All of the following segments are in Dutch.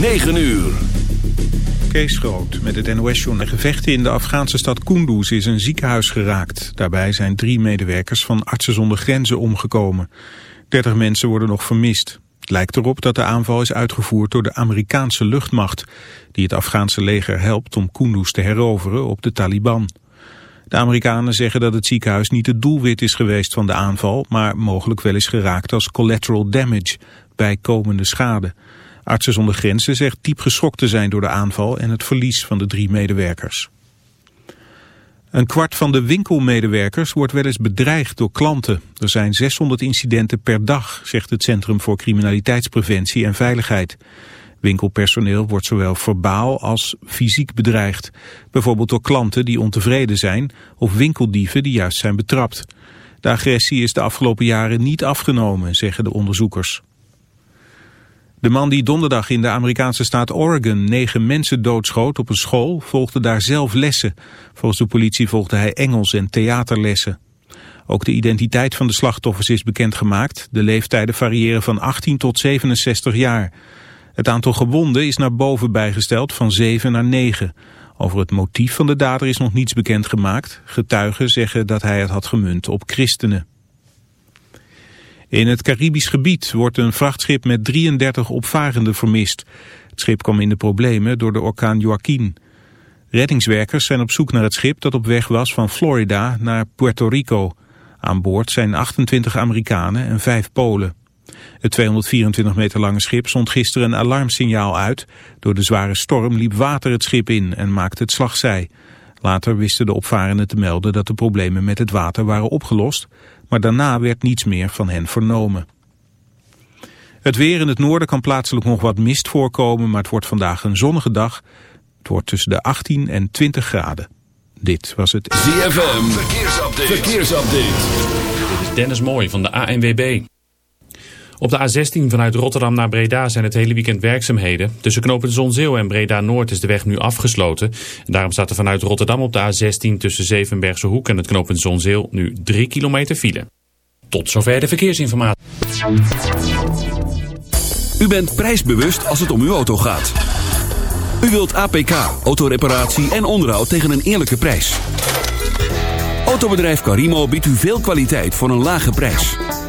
9 uur. Kees Groot met het NOS-journal. Gevechten in de Afghaanse stad Kunduz is een ziekenhuis geraakt. Daarbij zijn drie medewerkers van Artsen zonder Grenzen omgekomen. 30 mensen worden nog vermist. Het lijkt erop dat de aanval is uitgevoerd door de Amerikaanse luchtmacht... die het Afghaanse leger helpt om Kunduz te heroveren op de Taliban. De Amerikanen zeggen dat het ziekenhuis niet het doelwit is geweest van de aanval... maar mogelijk wel is geraakt als collateral damage, bij komende schade... Artsen zonder Grenzen zegt diep geschokt te zijn door de aanval en het verlies van de drie medewerkers. Een kwart van de winkelmedewerkers wordt wel eens bedreigd door klanten. Er zijn 600 incidenten per dag, zegt het Centrum voor Criminaliteitspreventie en Veiligheid. Winkelpersoneel wordt zowel verbaal als fysiek bedreigd. Bijvoorbeeld door klanten die ontevreden zijn of winkeldieven die juist zijn betrapt. De agressie is de afgelopen jaren niet afgenomen, zeggen de onderzoekers. De man die donderdag in de Amerikaanse staat Oregon negen mensen doodschoot op een school volgde daar zelf lessen. Volgens de politie volgde hij Engels en theaterlessen. Ook de identiteit van de slachtoffers is bekendgemaakt. De leeftijden variëren van 18 tot 67 jaar. Het aantal gewonden is naar boven bijgesteld van 7 naar 9. Over het motief van de dader is nog niets bekendgemaakt. Getuigen zeggen dat hij het had gemunt op christenen. In het Caribisch gebied wordt een vrachtschip met 33 opvarenden vermist. Het schip kwam in de problemen door de orkaan Joaquin. Reddingswerkers zijn op zoek naar het schip dat op weg was van Florida naar Puerto Rico. Aan boord zijn 28 Amerikanen en 5 Polen. Het 224 meter lange schip zond gisteren een alarmsignaal uit. Door de zware storm liep water het schip in en maakte het slagzij. Later wisten de opvarenden te melden dat de problemen met het water waren opgelost maar daarna werd niets meer van hen vernomen. Het weer in het noorden kan plaatselijk nog wat mist voorkomen, maar het wordt vandaag een zonnige dag. Het wordt tussen de 18 en 20 graden. Dit was het ZFM Verkeersupdate. Verkeersupdate. Dit is Dennis Mooij van de ANWB. Op de A16 vanuit Rotterdam naar Breda zijn het hele weekend werkzaamheden. Tussen knopen Zonzeel en Breda Noord is de weg nu afgesloten. En daarom staat er vanuit Rotterdam op de A16 tussen Zevenbergse Hoek en het knooppunt Zonzeel nu 3 kilometer file. Tot zover de verkeersinformatie. U bent prijsbewust als het om uw auto gaat. U wilt APK, autoreparatie en onderhoud tegen een eerlijke prijs. Autobedrijf Carimo biedt u veel kwaliteit voor een lage prijs.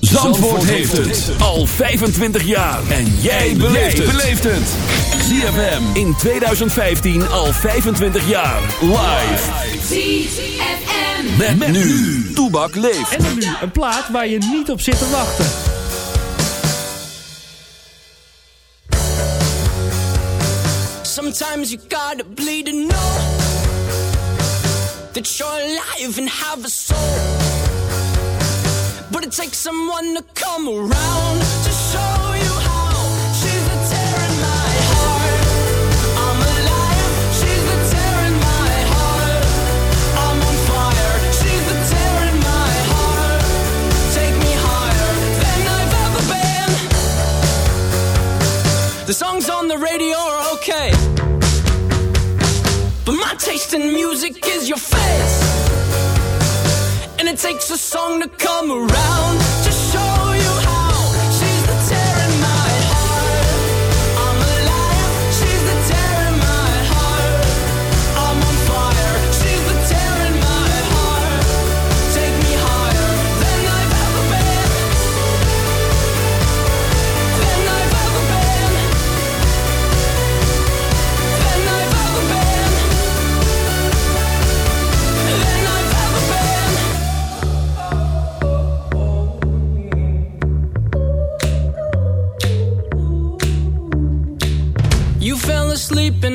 Zandvoort heeft het al 25 jaar. En jij beleeft het. ZFM in 2015 al 25 jaar. Live. ZFM. Met, nu. Toebak leeft. En nu een plaat waar je niet op zit te wachten. Sometimes you gotta bleed to know that you're alive and have a soul. But it takes someone to come around to show you how. She's the tear in my heart. I'm alive. She's the tear in my heart. I'm on fire. She's the tear in my heart. Take me higher than I've ever been. The songs on the radio are okay. But my taste in music is your face. And it takes a song to come around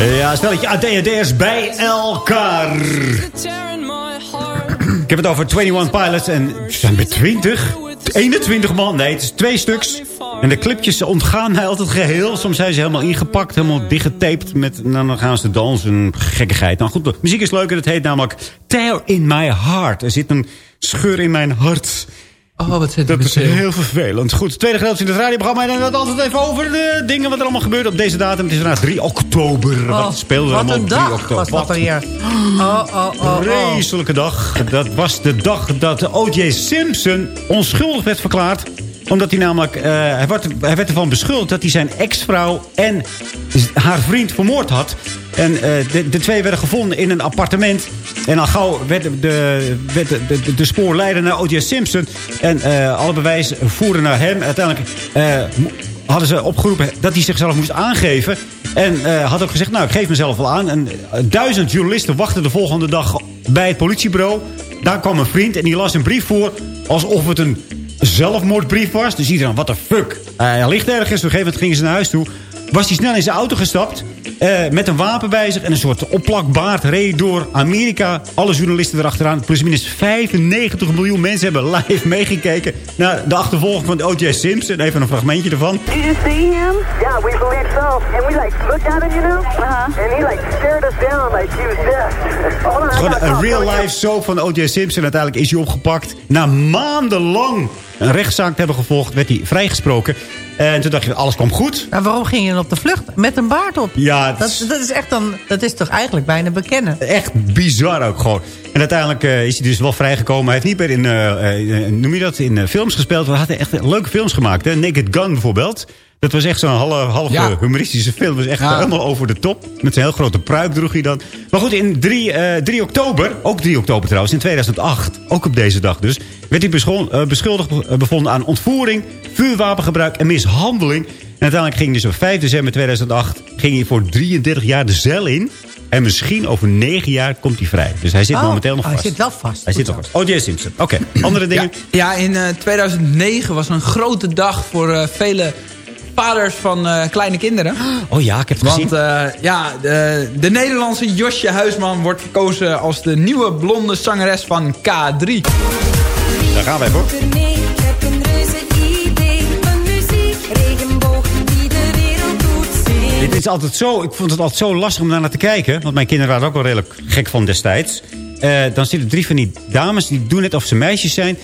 Ja, stelletje ADHD'ers bij elkaar. Ik heb het over 21 Pilots en zijn met 20. 21 man, nee, het is twee stuks. En de clipjes ontgaan hij altijd geheel. Soms zijn ze helemaal ingepakt, helemaal dichtgetaped. Met, nou, dan gaan ze dansen, gekkigheid. Nou goed, de muziek is leuk en het heet namelijk Tear in My Heart. Er zit een scheur in mijn hart. Oh, wat zit Dat is heel vervelend. Goed, tweede gedeelte in het radioprogramma. En dan het altijd even over de dingen wat er allemaal gebeurt op deze datum. Het is vandaag 3 oktober. wat speelde er Oh, wat allemaal een op 3 dag oktober? was dat Wat weer. Oh, oh, oh, oh. vreselijke dag. Dat was de dag dat O.J. Simpson onschuldig werd verklaard. Omdat hij namelijk... eh, hij, werd, hij werd ervan beschuldigd dat hij zijn ex-vrouw en haar vriend vermoord had. En eh, de, de twee werden gevonden in een appartement. En al gauw werd de, werd de, de, spoor leiden naar O.J. Simpson. En eh, alle bewijs voeren naar hem. Uiteindelijk hadden ze opgeroepen dat hij zichzelf moest aangeven. En had ook gezegd, nou, ik geef mezelf wel aan. En duizend journalisten wachten de volgende dag bij het politiebureau. Daar kwam een vriend en die las een brief voor... alsof het een zelfmoordbrief was. Dus iedereen, what the fuck? Eh, hij ligt ergens, op een gegeven moment gingen ze naar huis toe. Was hij snel in zijn auto gestapt... eh, met een wapen bij zich en een soort opplakbaard... reed door Amerika. Alle journalisten erachteraan. Plusminus 95 miljoen mensen hebben live meegekeken... naar de achtervolging van O.J. Simpson. Even een fragmentje ervan. Did you see him? Yeah, we believe so. And we like looked at him, you know? Uh-huh. And he like stared us down like he was dead. Gewoon een real life soap van O.J. Simpson. Uiteindelijk is hij opgepakt. Na maandenlang een rechtszaak te hebben gevolgd, werd hij vrijgesproken. En toen dacht je, alles kwam goed. Nou, waarom ging je dan op de vlucht? Met een baard op. Ja, Dat, is dat is echt dan, dat is toch eigenlijk bijna bekennen. echt bizar ook gewoon. En uiteindelijk eh, is hij dus wel vrijgekomen. Hij heeft niet meer in, eh, eh, noem je dat, in films gespeeld. We hadden echt leuke films gemaakt. Hè? Naked Gun bijvoorbeeld. Dat was echt zo'n half, half Ja. eh, humoristische film. Dat was echt Ja. helemaal over de top. Met zijn heel grote pruik droeg hij dan. Maar goed, in 3, eh 3 oktober, ook 3 oktober trouwens, in 2008, ook op deze dag dus, werd hij eh, beschuldigd eh, bevonden aan ontvoering, vuurwapengebruik en mishandeling. En uiteindelijk ging hij dus op 5 december 2008 ging hij voor 33 jaar de cel in. En misschien over 9 jaar komt hij vrij. Dus hij zit Oh, momenteel nog hij vast. zit wel vast. Hij zit nog vast. O.J. Simpson. Oké, andere dingen? Ja, in eh, 2009 was een grote dag voor eh, vele vaders van eh, kleine kinderen. Oh ja, ik heb het Want gezien. eh, ja, de, de Nederlandse Josje Huisman wordt verkozen als de nieuwe blonde zangeres van K3. Daar gaan wij voor. Nee, ik heb een reuze idee. Een muziek, regenboog die de wereld doet zien. Dit is altijd zo, ik vond het altijd zo lastig om daar naar te kijken. Want mijn kinderen waren ook wel redelijk gek van destijds. Eh, dan zitten drie van die dames, die doen net of ze meisjes zijn.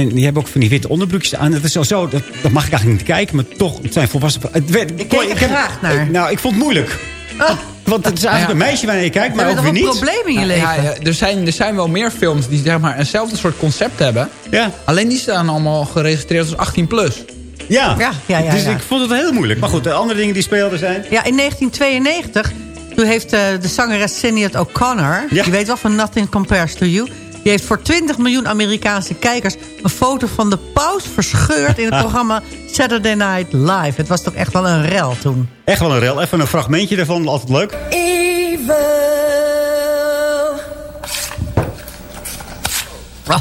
En die hebben ook van die witte onderbroekjes aan. Dat is zo, zo dat, dat mag ik eigenlijk niet kijken. Maar toch, het zijn volwassen... Het werd, Ik keek er heb- graag naar. ik- nou, ik vond het moeilijk. Ah, Want het is eigenlijk een meisje waarnaar je kijkt, maar ook weer toch een niet. probleem in je leven? ja, er, zijn, er zijn wel meer films die zeg maar eenzelfde soort concept hebben. Ja, Alleen die staan allemaal geregistreerd als 18 plus. ja. Ja, ja, ja, dus ik vond het heel moeilijk. Maar goed, de andere dingen die speelden zijn... Ja, in 1992, toen heeft eh, de zangeres Sinead O'Connor... Ja. die weet wel van Nothing Compares to You... die heeft voor 20 miljoen Amerikaanse kijkers... een foto van de paus verscheurd in het programma Saturday Night Live. Het was toch echt wel een rel toen. Echt wel een rel. Even een fragmentje ervan, altijd leuk. Evil. Oh,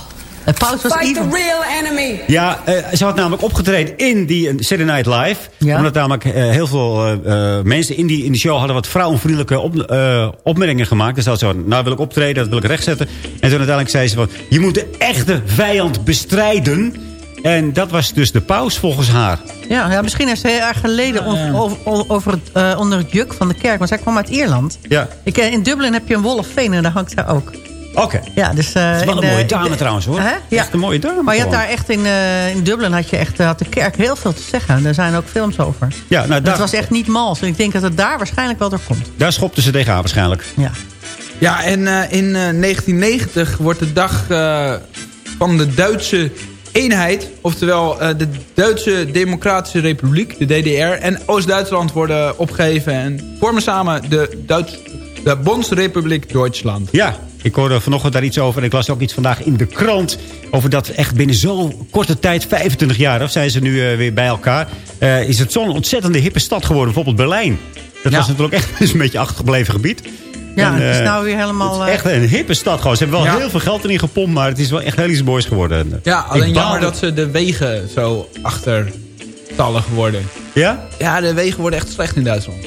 paus was Fight the evil. real enemy. Ja, eh, ze had namelijk opgetreden in die eh, Saturday Night Live. Ja. Omdat namelijk eh, heel veel eh, eh, mensen in die, in die show hadden wat vrouwenvriendelijke op, eh, opmerkingen gemaakt. Dus dat zo, nou wil ik optreden, dat wil ik rechtzetten. En toen uiteindelijk zei ze van, je moet de echte vijand bestrijden. En dat was dus de paus volgens haar. Ja, ja, misschien heeft ze heel erg geleden over, over, over het, eh, onder het juk van de kerk. Want zij kwam uit Ierland. Ja, Ik, eh, in Dublin heb je een of Fame en daar hangt zij ook. Oké. Ja, dus, eh, Het is wel een mooie dame de- trouwens hoor. Hè? Ja. Echt een mooie dame. Maar je had daar echt in, eh, in Dublin had, je echt, eh, had de kerk heel veel te zeggen. Er zijn ook films over. Ja, nou, Dat daar, was echt niet mals. En ik denk dat het daar waarschijnlijk wel door komt. daar schopte ze tegenaan waarschijnlijk. Ja. Ja, en eh, in eh, 1990 wordt de dag eh, van de Duitse eenheid... oftewel eh, de Duitse Democratische Republiek, de DDR... en Oost-Duitsland worden opgegeven... en vormen samen de, Duits, de Bondsrepubliek Duitsland. Ja, ik hoorde vanochtend daar iets over. En ik las ook iets vandaag in de krant. Over dat echt binnen zo'n korte tijd, 25 jaar... of zijn ze nu eh, weer bij elkaar... eh, is het zo'n ontzettende hippe stad geworden. Bijvoorbeeld Berlijn. Dat Ja. was natuurlijk echt een beetje achtergebleven gebied. Ja, En, het is eh, nou weer helemaal... Het is echt een hippe stad gewoon. Ze hebben wel Ja. heel veel geld erin gepompt... maar het is wel echt heel iets moois geworden. Ja, Ik alleen baal- jammer dat ze de wegen zo achtertallig worden. Ja? Ja, de wegen worden echt slecht in Duitsland.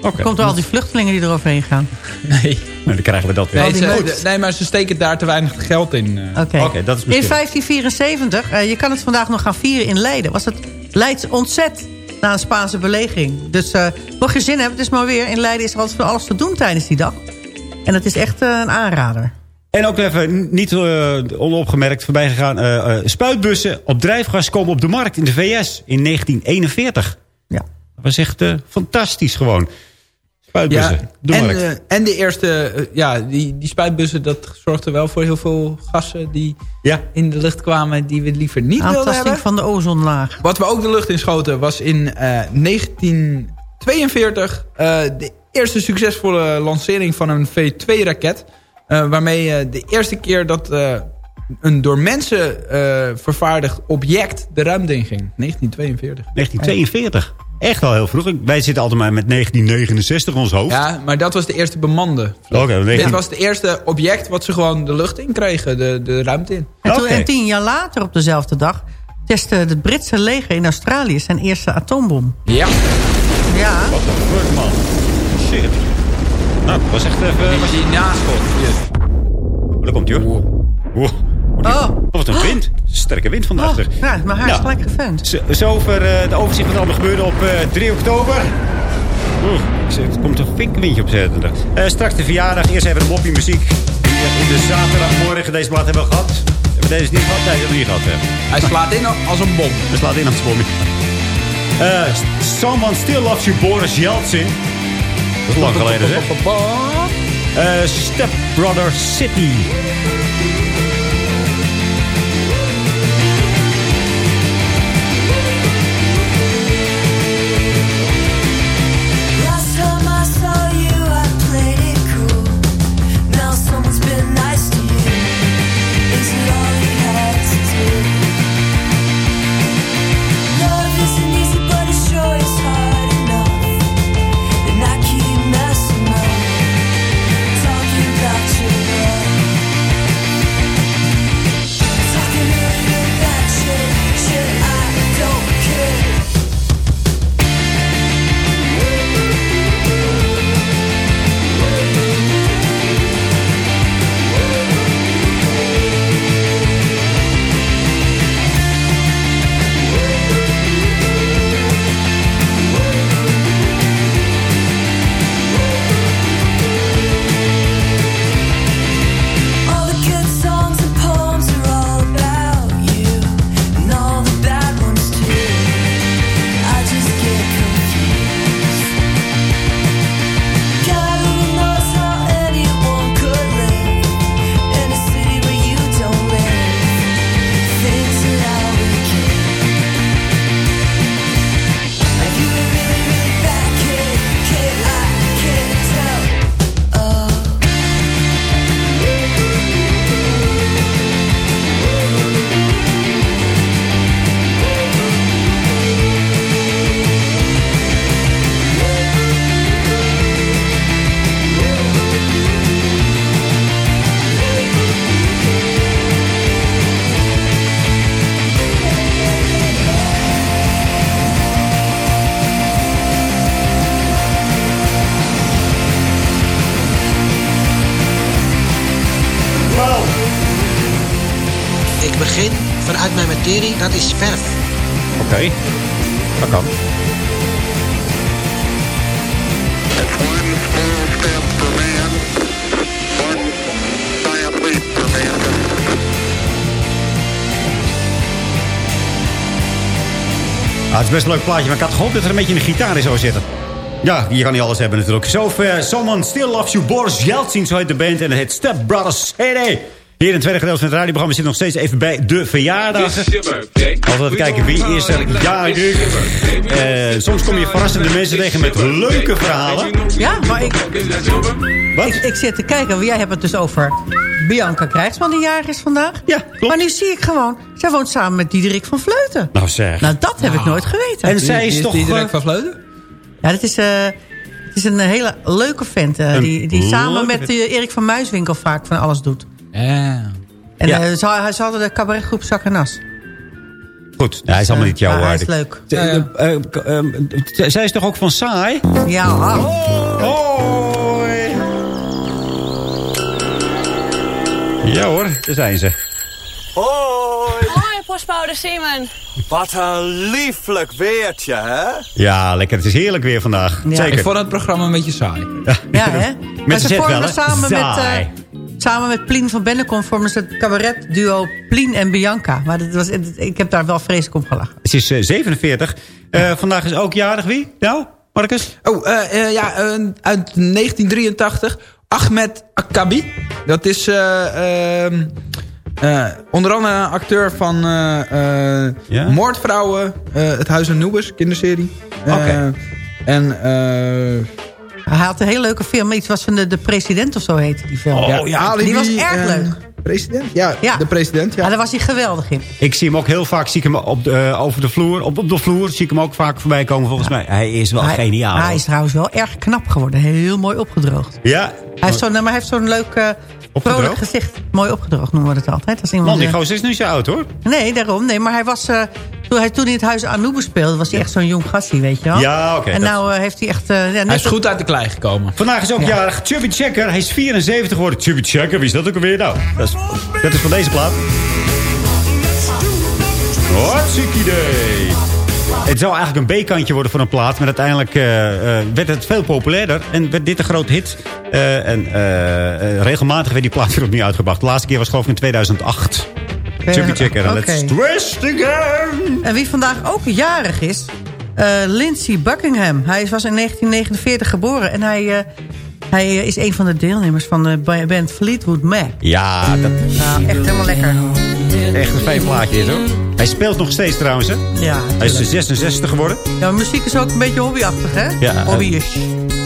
Komt door al die vluchtelingen die eroverheen gaan. Nee, Nou, dan krijgen we dat weer. nee, ze- nee maar ze steken daar te weinig geld in. eh. Oké. Dat is In misschien... 1574, eh, je kan het vandaag nog gaan vieren in Leiden... was het Leids ontzet na een Spaanse belegering. Dus eh, mocht je zin hebben, het is maar weer... in Leiden is er altijd van alles te doen tijdens die dag. En het is echt een aanrader. En ook even niet onopgemerkt voorbij gegaan. spuitbussen op drijfgas komen op de markt in de VS in 1941. Ja. Dat was echt fantastisch gewoon. Spuitbussen, Ja, en, eh, en de eerste, eh, ja, die, die spuitbussen, dat zorgde wel voor heel veel gassen die ja, in de lucht kwamen die we liever niet wilden Aantasting hebben. van de ozonlaag. Wat we ook de lucht inschoten was in eh, 1942 eh, de eerste succesvolle lancering van een V2-raket. eh, waarmee de eerste keer dat eh, een door mensen eh, vervaardigd object de ruimte in ging. 1942. 1942. Echt al heel vroeg. Wij zitten altijd maar met 1969 in ons hoofd. Ja, maar dat was de eerste bemande. Oké, Dit 19 was het eerste object wat ze gewoon de lucht in kregen, de, de ruimte in. En, toen, en tien jaar later op dezelfde dag... testte het Britse leger in Australië zijn eerste atoombom. Ja. Ja, Wat een fuck, man. Shit. Nou, dat was echt even... was die naschot. Oh, daar komt hij hoor. Wow. Oh. Wat een wind. Sterke wind vandaag. oh, ja mijn haar is Ja. gelijk gefeund. Zo, zo over eh, de overzicht wat er allemaal gebeurde op eh, 3 oktober. Oeh, ik zeg, het komt een vinkwindje op zaterdag. Eh straks de verjaardag. Eerst even de moppie muziek. Hier in de zaterdagmorgen. Deze plaat hebben we gehad. Hebben we deze niet gehad? Nee, hebben we niet gehad. Hè. Hij slaat in als een bom. We slaat in op het spoor. Eh Someone Still Loves You, Boris Yeltsin. Dat is lang geleden, zeg. Eh Step Brother City. Materie, dat is verf. Oké, dat kan. Ah, het is best een leuk plaatje, maar ik had gehoopt dat er een beetje een gitaar in zou zitten. Ja, je kan niet alles hebben natuurlijk. Zover Someone Still Loves You, Boris Yeltsin, zo heet de band. En het heet Step Brothers CD. Hier in het tweede gedeelte van het radioprogramma zit nog steeds even bij de verjaardagen. Altijd kijken wie is er jarig. Eh soms kom je verrassende mensen tegen met leuke verhalen. Ja, maar ik, Wat? ik, ik zit te kijken. want Jij hebt het dus over Bianca Krijgsman die jarig is vandaag. Ja, klopt. Maar nu zie ik gewoon... Zij woont samen met Diederik van Vleuten. Nou zeg. Nou, dat heb ik nooit geweten. En zij is toch... die eh, van Vleuten? Ja, dat is, eh, het is een hele leuke vent. die die samen met Erik van Muiswinkel vaak van alles doet. Ja. En Ja. eh, ze, ha- ze hadden de cabaretgroep Zak en Nas. Goed, hij is allemaal niet jouw Ja, hij is waarde. leuk. Eh, eh, Zij is toch ook van saai? Ja. Hoi. Ja hoor, daar zijn ze. Hoi, Hoi, postbode Simon. wat een lieflijk weertje, hè? Ja, lekker. Het is heerlijk weer vandaag. Ja. Zeker. Ik vond het programma een beetje saai. Ja, hè? Maar z'n ze hè? samen met, Saai. Eh, samen met Plien van Bennekom... vormden ze het cabaretduo Plien en Bianca. Maar dat was, ik heb daar wel vreselijk om gelachen. Het is eh, 47. Eh, vandaag is ook jarig wie? Nou, Marcus? Oh, eh, eh, ja, eh, uit 1983. Ahmed Akabi. Dat is eh, ehm, eh, onder andere acteur van eh, eh, Ja? Moordvrouwen. eh, het Huis Anubis, kinderserie. Eh, Oké. En eh, Hij had een hele leuke film. Iets was van de, de president of zo heette die film. Oh, ja, Alibi die was erg en leuk. President? Ja, Ja. de president. Ja, Ja. daar was hij geweldig in. Ik zie hem ook heel vaak zie ik hem op de, eh, over de vloer. Op, op de vloer zie ik hem ook vaak voorbij komen volgens mij. Hij is wel hij, geniaal. Hij hoor. is trouwens wel erg knap geworden. Heel mooi opgedroogd. Ja, Hij heeft zo'n, maar hij heeft zo'n leuk, eh, vrolijk gezicht. Mooi opgedroogd noemen we het altijd. Als iemand, man, die eh, gozer is nu zo oud hoor. Nee, daarom. Nee, maar hij was... eh, toen hij toen in het huis Anubis speelde... was hij echt zo'n jong gastie, weet je wel. Ja, oké, En nou eh, heeft hij echt... eh, ja, net Hij is goed uit de klei gekomen. Vandaag is ook Ja. jarig Chubby Checker. Hij is 74 geworden. Chubby Checker, wie is dat ook alweer? Nou, dat is, dat is van deze plaat. Hartstikke idee. Het zou eigenlijk een B-kantje worden van een plaat. Maar uiteindelijk eh, eh, werd het veel populairder. En werd dit een groot hit. Eh, en regelmatig werd die plaat weer opnieuw uitgebracht. De laatste keer was geloof ik in 2008. Checker. Let's twist again. En wie vandaag ook jarig is... eh, Lindsey Buckingham. Hij was in 1949 geboren. En hij, eh, hij eh, is een van de deelnemers van de ba- band Fleetwood Mac. Ja, dat Nou, echt helemaal lekker. is echt een fijn plaatje is hoor. Hij speelt nog steeds trouwens hè. Ja, Hij is tuurlijk. 66 geworden. ja, muziek is ook een beetje hobbyachtig, hè? Ja, eh,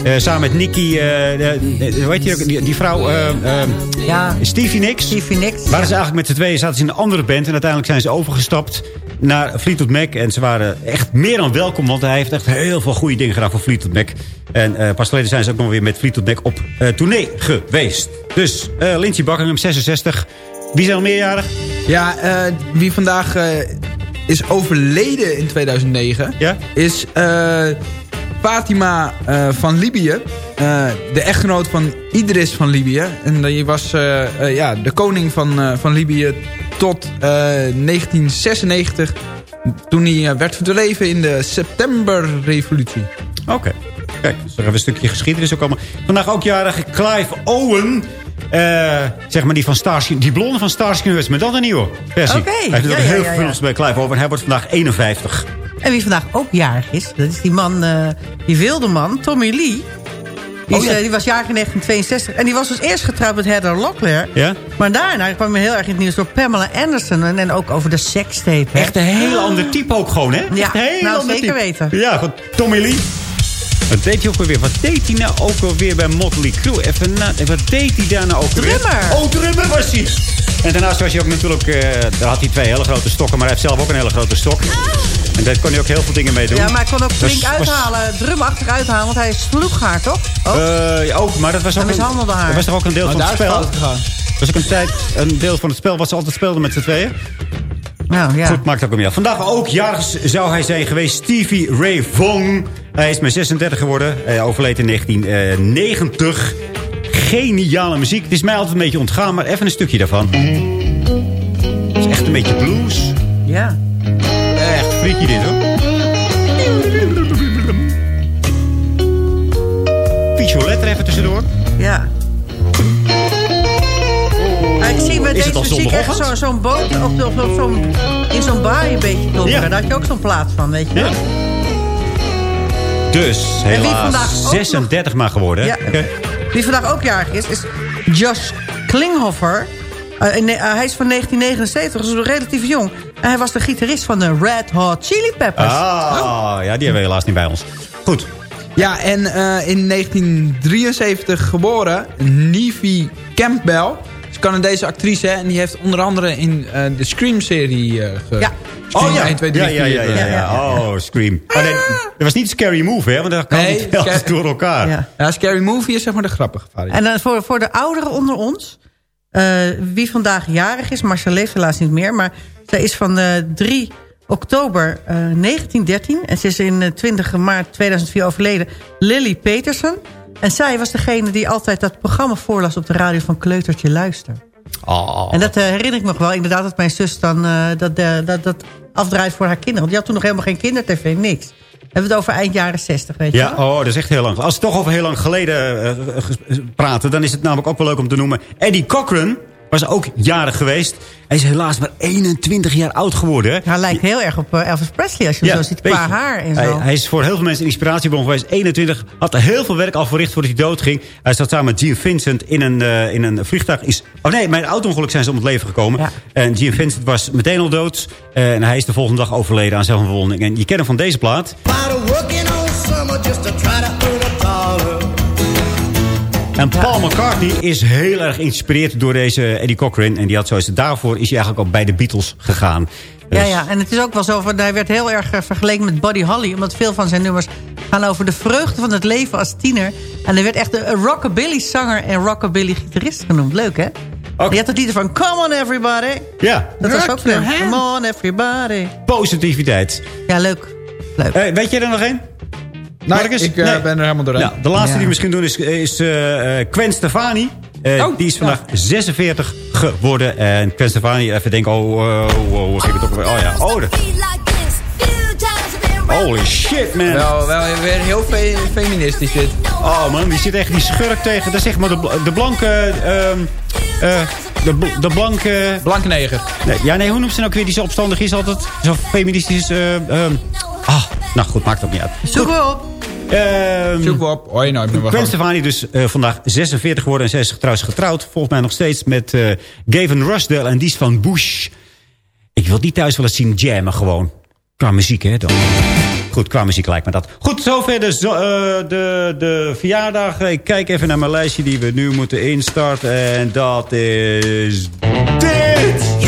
Eh, samen met Nicky, eh, hoe heet die, ook? die, die vrouw, eh, eh, Ja, Stevie Nicks. Stevie Nicks. Waren ze eigenlijk met z'n tweeën, zaten ze in een andere band. En uiteindelijk zijn ze overgestapt naar Fleetwood Mac. En ze waren echt meer dan welkom, want hij heeft echt heel veel goede dingen gedaan voor Fleetwood Mac. En eh, pas geleden zijn ze ook nog weer met Fleetwood Mac op eh, tournee geweest. Dus eh Lindsey Buckingham, 66. Wie zijn al meerjarig? Ja, eh, wie vandaag eh, is overleden in 2009... Ja? is eh, Fatima eh, van Libië. eh, de echtgenoot van Idris van Libië. En die was eh, ja, de koning van, eh, van Libië tot eh, 1996... toen hij werd verdreven in de Septemberrevolutie. Oké. Kijk, dus er hebben een stukje geschiedenis ook allemaal. Vandaag ook jarig Clive Owen. Eh, zeg maar die van Starsky, die blonde van Starsky Hutch, maar dan een nieuwe versie. Oké, Hij ja, ook ja, heel ja, veel ja. films bij Clive Owen. Hij wordt vandaag 51. En wie vandaag ook jarig is, dat is die man, eh, die wilde man, Tommy Lee. Die, is, Oh, ja. eh, die was jarig in 1962. En die was dus eerst getrouwd met Heather Locklear. Ja? Maar daarna kwam hij heel erg in het nieuws door Pamela Anderson. En, en ook over de sekstape. hè. Echt een heel ander type ook gewoon, hè? Ja, Echt heel nou, ander zeker type. weten. Ja, goed. Tommy Lee. Wat deed hij ook alweer? Wat deed hij nou ook alweer bij Motley Crue? Even na, wat deed hij daar nou ook alweer? Drummer. Oh, drummer was hij. En daarnaast was hij ook natuurlijk... eh, daar had hij twee hele grote stokken, maar hij heeft zelf ook een hele grote stok. En daar kon hij ook heel veel dingen mee doen. Ja, maar hij kon ook flink was- uithalen, drumachtig uithalen. Want hij sloeg haar, toch? Oh. Eh, ja, ook, maar dat was ook, Hij mishandelde haar. dat was toch ook een deel Maar van het spel? Dat was ook een, tijd, een deel van het spel wat ze altijd speelden met z'n tweeën. nou, ja. Goed, maakt ook om ja. Vandaag ook jarig zou hij zijn geweest. Stevie Ray Vaughan. Hij is maar 36 geworden. Hij overleed in 1990. Geniale muziek. Het is mij altijd een beetje ontgaan, maar even een stukje daarvan. Het is echt een beetje blues. Ja. Echt freaky dit hoor. Violet er even tussendoor. Ja. Ik zie met deze muziek echt zo- zo'n boot op, in zo'n baai een beetje dobberen. Ja. Daar had je ook zo'n plaats van, weet je wel. Ja. Dus wie vandaag helaas ook 36 maar geworden. Ja. Wie vandaag ook jarig is, is Josh Klinghoffer. Eh, in- eh, hij is van 1979, dus relatief jong. En hij was de gitarist van de Red Hot Chili Peppers. Ah, ja, die hebben we helaas niet bij ons. Goed. Ja, en eh, in 1973 geboren, Neve Campbell. Canadese actrice hè, en die heeft onder andere in eh, de Scream-serie eh ge... Ja. Scream 1, 2, 3, ja, ja, 4, ja, ja, eh, ja. Oh, Scream. Oh, nee, dat was niet Scary Move, hè? Want dat kan Nee, door elkaar. Ja. Ja, Scary Movie is zeg maar de grappige variant. En dan voor, voor de ouderen onder ons... eh, wie vandaag jarig is, Marcia leeft helaas niet meer... maar zij is van eh, 3 oktober eh, 1913... en ze is in eh, 20 maart 2004 overleden... Lily Peterson. En zij was degene die altijd dat programma voorlas... op de radio van Kleutertje Luister. Oh. En dat eh, herinner ik me nog wel. Inderdaad dat mijn zus dan eh, dat, eh, dat, dat afdraait voor haar kinderen. Want die had toen nog helemaal geen kindertv, niks. We hebben het over eind jaren 60, weet je Ja, wel? oh, dat is echt heel lang. Als we toch over heel lang geleden praten... dan is het namelijk ook wel leuk om te noemen. Eddie Cochran was ook jarig geweest. Hij is helaas maar 21 jaar oud geworden. hè. Hij lijkt heel erg op eh, Elvis Presley als je hem zo ziet qua je. haar en zo. Hij, hij is voor heel veel mensen een inspiratiebron geweest. 21, had er heel veel werk al verricht voordat hij dood ging. Hij zat samen met Gene Vincent in een, eh, in een vliegtuig. Is, oh nee, bij een auto-ongeluk zijn ze om het leven gekomen. Ja. En Gene Vincent was meteen al dood. Eh, en hij is de volgende dag overleden aan zelfverwonding. En je kent hem van deze plaat. En Paul McCartney is heel erg geïnspireerd door deze Eddie Cochran. En die had zoals daarvoor is hij eigenlijk ook bij de Beatles gegaan. Dus- Ja, ja, en het is ook wel zo, van, hij werd heel erg eh, vergeleken met Buddy Holly. Omdat veel van zijn nummers gaan over de vreugde van het leven als tiener. En hij werd echt een rockabilly zanger en rockabilly gitarist genoemd. Leuk, hè? En Je had het lied van Come on everybody. Ja. Dat was ook leuk. Come on everybody. Positiviteit. Ja, leuk. leuk. Eh, weet je er nog één? Nou, Marcus? ik eh, Nee. ben er helemaal doorheen. Nou, de laatste Ja. die we misschien doen is, is eh, eh, Gwen Stefani. Eh, Oh, die is vandaag 46 geworden. En Gwen Stefani, even denken, oh, oh, oh, hoe ging het ook weer? Oh ja, oh, de- holy shit, man. Wel, wel weer heel fe- feministisch dit. Oh man, die zit echt die schurk tegen, dat is zeg maar de, de blanke... ehm, eh, de, bl- de blanke... Blanke neger. Nee, ja, nee, hoe noemt ze nou ook weer? Die zo opstandig is altijd. Zo feministisch. eh, ehm, ah, nou goed, maakt ook niet uit. Zoek we op. Ehm, Zoek op. Hoi, nou, ik ben Gwen Stefani dus eh, vandaag 46 geworden. En zij is trouwens getrouwd. Volgens mij nog steeds met eh Gavin Rusdale. En die is van Bush. Ik wil die thuis wel eens zien jammen gewoon. Qua muziek, hè. Dan. Goed, qua muziek lijkt me dat. Goed, zover de, zo- eh, de, de verjaardag. Ik kijk even naar mijn lijstje die we nu moeten instarten. En dat is dit.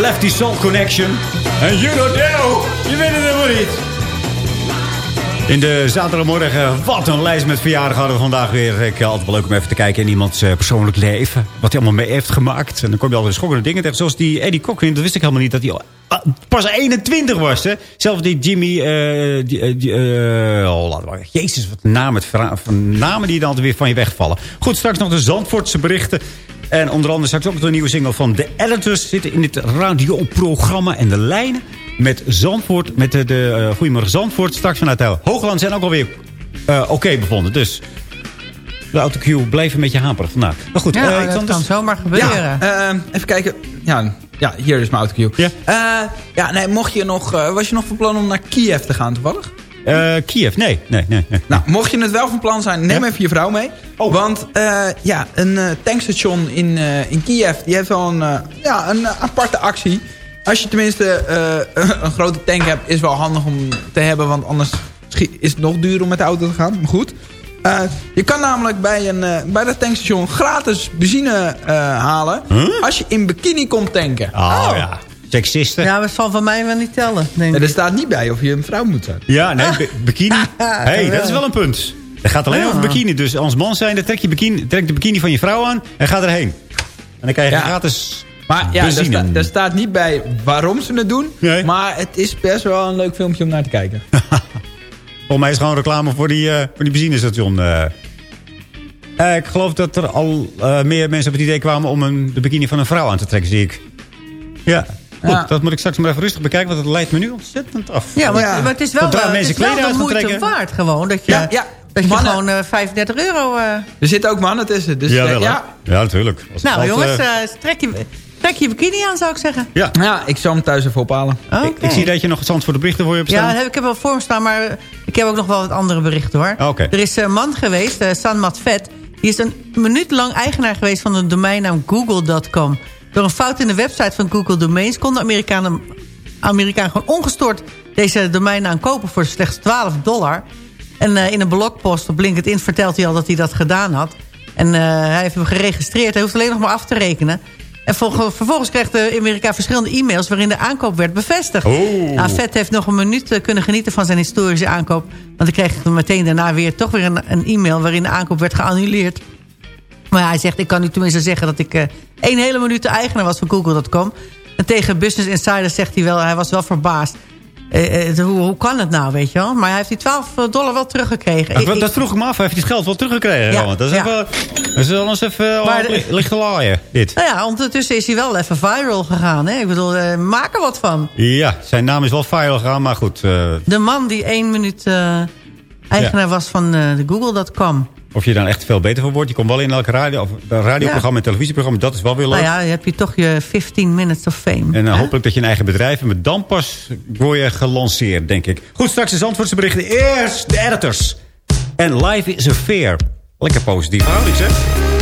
Lefty Soul Connection. En you don't know. Je weet het helemaal niet. In de zaterdagmorgen, wat een lijst met verjaardagen hadden we vandaag weer. Ik eh, altijd wel leuk om even te kijken in iemands eh, persoonlijk leven. Wat hij allemaal mee heeft gemaakt. En dan kom je altijd schokkende dingen tegen. Zoals die Eddie Cochran, dat wist ik helemaal niet. Dat hij ah, pas 21 was, hè. Zelfs die Jimmy... eh, die, die, eh, oh. Jezus, wat namen, het van namen die dan altijd weer van je wegvallen. Goed, straks nog de Zandvoortse berichten. En onder andere straks ook een nieuwe single van The Editors. Zitten in dit radioprogramma en de lijnen met Zandvoort. Met de, de eh, Goedemorgen Zandvoort. Straks vanuit de Hoogland zijn ook alweer eh, oké bevonden. Dus de autocue bleef een beetje haperig vandaag. Maar goed, Ja, eh, dat kan dus- zomaar gebeuren. Ja, eh, even kijken. Ja, ja, hier is mijn autocue. Ja. ja, nee, mocht je nog, was je nog van plan om naar Kiev te gaan toevallig? Eh, Kiev, nee. nee, nee, nee. Nou, mocht je het wel van plan zijn, neem even je vrouw mee. Oh. Want eh, ja, een eh, tankstation in, eh, in Kiev, die heeft wel een, ja, een aparte actie. Als je tenminste een grote tank hebt, is wel handig om te hebben. Want anders is het nog duurder om met de auto te gaan. Maar goed. Je kan namelijk bij, een, bij dat tankstation gratis benzine halen. Als je in bikini komt tanken. Oh, ja. Seksisten. Ja, maar het zal van mij wel niet tellen. Denk ik. er staat niet bij of je een vrouw moet zijn. Ja, nee, bi- bikini. hey, dat is wel een punt. Het gaat alleen Ja. over bikini. Dus als man zijn, dan trek je bikini, trek de bikini van je vrouw aan en ga erheen. En dan krijg je Ja. gratis Maar ja, er, sta- er staat niet bij waarom ze het doen. Nee. Maar het is best wel een leuk filmpje om naar te kijken. Volgens mij is het gewoon reclame voor die, eh, voor die benzinestation. eh. Eh, ik geloof dat er al eh, meer mensen op het idee kwamen om een, de bikini van een vrouw aan te trekken, zie ik. Ja, goed, Ja. dat moet ik straks maar even rustig bekijken, want het leidt me nu ontzettend af. Ja, maar, Ja. maar het is wel, Zodra eh, het mensen is wel de moeite trekken. waard gewoon. Dat je, Ja, ja. Dat je Mannen- gewoon eh, 35 euro... eh, Er zitten ook mannen tussen. Dus, ja, wel, ja. ja, natuurlijk. Als nou valt, jongens, trek, je, trek je bikini aan zou ik zeggen. ja. ja, ik zal hem thuis even ophalen. Oké. Ik, ik zie dat je nog het voor de berichten voor je hebt Ja, staan. dat heb ik heb wel voor me staan, maar ik heb ook nog wel wat andere berichten hoor. Ah, oké. Er is een man geweest, uh, San Matvet. Die is een minuut lang eigenaar geweest van de domeinnaam google.com. Door een fout in de website van Google Domains... kon de Amerikaan, Amerikaan gewoon ongestoord deze domeinnaam kopen voor slechts 12 dollar. En eh, in een blogpost op LinkedIn vertelt hij al dat hij dat gedaan had. En eh, hij heeft hem geregistreerd. Hij hoeft alleen nog maar af te rekenen. En volg- vervolgens kreeg de Amerikaan verschillende e-mails... waarin de aankoop werd bevestigd. Oh. Nou, Vet heeft nog een minuut eh, kunnen genieten van zijn historische aankoop. Want hij kreeg meteen daarna weer toch weer een, een e-mail... waarin de aankoop werd geannuleerd. Maar hij zegt, ik kan u tenminste zeggen dat ik eh één hele minuut de eigenaar was van Google.com. En tegen Business Insider zegt hij wel, hij was wel verbaasd. Eh, eh, hoe, hoe kan het nou, weet je wel? Maar hij heeft die 12 dollar wel teruggekregen. Ja, dat vroeg ik me af. Heeft hij het geld wel teruggekregen? Ja, dat is, ja. even, dat is wel eens even Maar de- licht laaien, dit. Nou ja, ondertussen is hij wel even viral gegaan. Hè? Ik bedoel, eh, maak er wat van. Ja, zijn naam is wel viral gegaan, maar goed. De man die één minuut eigenaar was van de Google.com. of je dan echt veel beter voor wordt. Je komt wel in elk radio, of, radioprogramma en televisieprogramma. Dat is wel weer leuk. Nou ja, dan heb je toch je 15 minutes of fame. En dan hè? hopelijk dat je een eigen bedrijf hebt. Maar dan pas word je gelanceerd, denk ik. Goed, straks de Zandvoortse berichten. Eerst de editors. En life is a fair. Lekker positief. Alex, hè?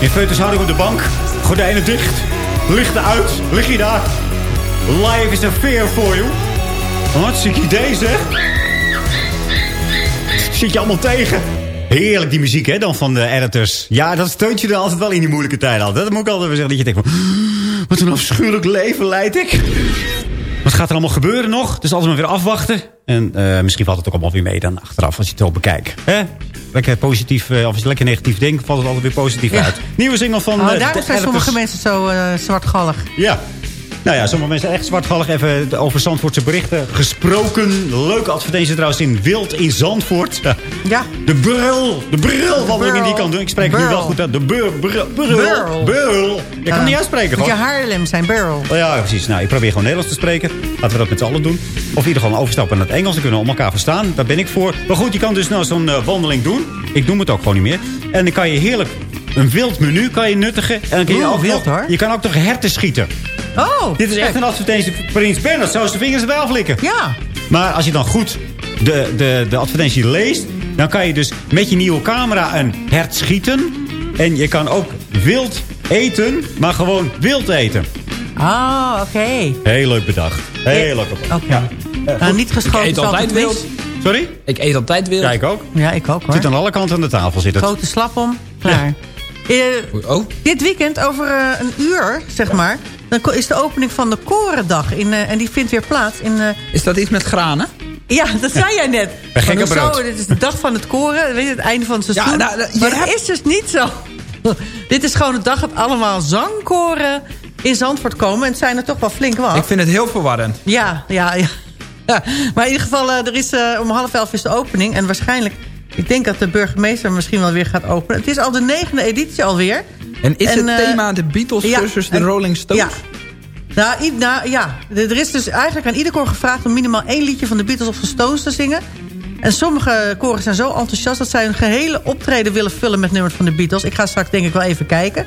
In feutushouding op de bank. Gordijnen dicht. Lichten uit. Lig je daar. Life is a fear for you. Wat ziek idee zeg. Zit je allemaal tegen. Heerlijk die muziek hè, dan van de editors. Ja, dat steunt je dan altijd wel in die moeilijke tijden. Altijd. Dat moet ik altijd weer zeggen. Dat je denkt van, wat een afschuwelijk leven leid ik. Wat gaat er allemaal gebeuren nog? Dus altijd maar weer afwachten. En eh, misschien valt het ook allemaal weer mee dan achteraf als je het zo bekijkt. Hè? Lekker positief, eh, of als je lekker negatief denkt, valt het altijd weer positief Ja. uit. Nieuwe single van... Oh, eh, daarom zijn sommige mensen zo eh, zwartgallig. Ja. Nou ja, sommige mensen echt zwartgallig. Even over Zandvoortse berichten gesproken. Leuke advertentie trouwens in Wild in Zandvoort. Ja. De brul. De brilwandeling die je kan doen. Ik spreek nu Brul. wel goed uit. De brul. Brul. Brul. Brul. brul. Ik kan het niet uitspreken Moet je. Haarlem zijn, Barrel. Oh ja, precies. Nou, ik probeer gewoon Nederlands te spreken. Laten we dat met z'n allen doen. Of in ieder geval overstappen naar het Engels. Dan kunnen we elkaar verstaan. Daar ben ik voor. Maar goed, je kan dus nou zo'n eh, wandeling doen. Ik noem het ook gewoon niet meer. En dan kan je heerlijk een wild menu kan je nuttigen. En dan kun je Oeh, ook wild, hoor. Je kan ook nog herten schieten. Oh, Dit is echt een advertentie voor Prins Bernhard. Zou zijn vingers erbij aflikken. Ja. Maar als je dan goed de, de, de advertentie leest... dan kan je dus met je nieuwe camera een hert schieten. En je kan ook wild eten, maar gewoon wild eten. Ah, oké. Heel leuk bedacht. Heel leuk bedacht. Oké. Nou, niet geschoten. Ik eet is altijd wild. Sorry? Ik eet altijd wild. Ja, ik ook. Ja, ik ook hoor. Zit aan alle kanten aan de tafel. Zit het. Grote slap om. Klaar. Eh, Oh, dit weekend, over eh, een uur, zeg maar... dan is de opening van de Korendag. In, eh, en die vindt weer plaats in... eh, is dat iets met granen? ja, dat zei jij net. Bij Van, gekkenbrood. hoezo, dit is de dag van het koren. Weet je, het einde van het seizoen. Ja, nou, nou, je maar dat hebt- is dus niet zo. dit is gewoon de dag dat allemaal zangkoren in Zandvoort komen. En het zijn er toch wel flink wat. Ik vind het heel verwarrend. Ja, ja, ja. ja. Maar in ieder geval, eh, er is, om half elf is de opening. En waarschijnlijk, ik denk dat de burgemeester misschien wel weer gaat openen. Het is al de negende editie alweer. En is En, het eh, thema de Beatles ja, versus de Rolling Stones? Ja. Nou, nou, ja, er is dus eigenlijk aan ieder koor gevraagd... om minimaal één liedje van de Beatles of de Stones te zingen. En sommige koren zijn zo enthousiast... dat zij hun gehele optreden willen vullen met nummers van de Beatles. Ik ga straks denk ik wel even kijken.